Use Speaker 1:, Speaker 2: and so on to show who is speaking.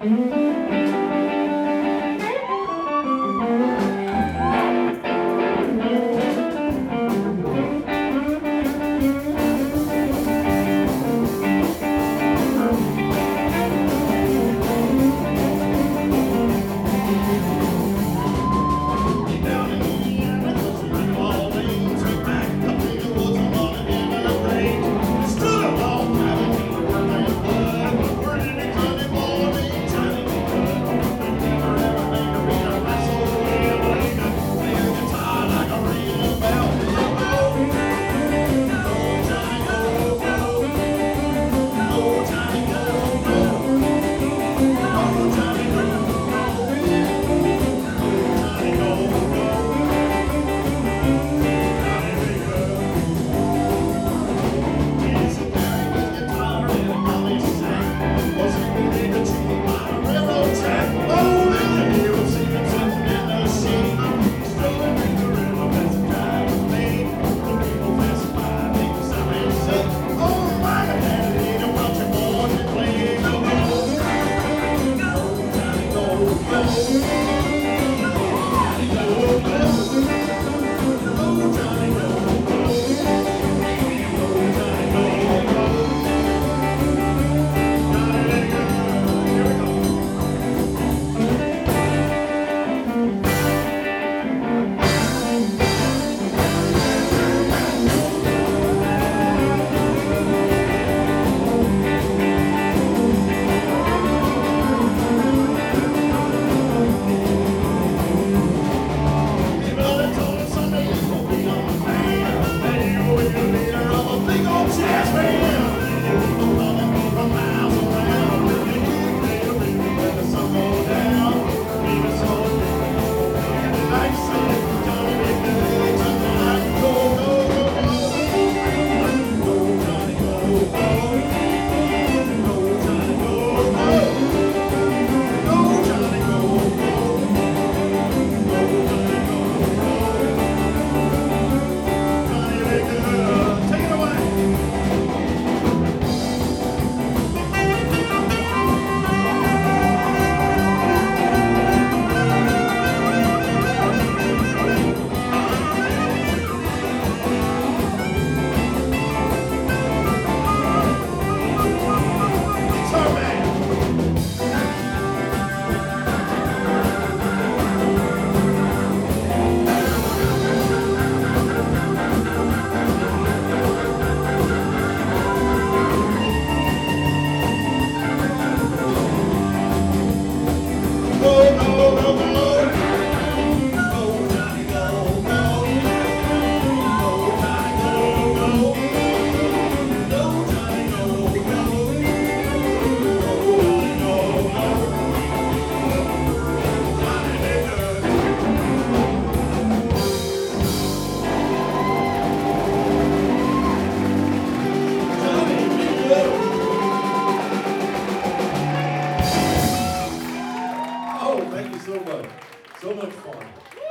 Speaker 1: Thank Oh. Thank you so much. So much fun.